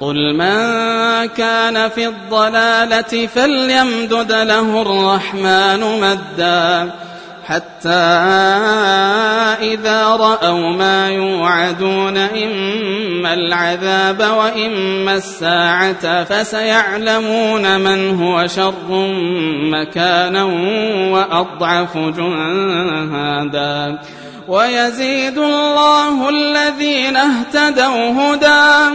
قل من كان في الضلاله فليمدد له الرحمن مدا حتى إذا رأوا ما يوعدون إما العذاب وإما الساعة فسيعلمون من هو شر مكانا وأضعف جهادا ويزيد الله الذين اهتدوا هدى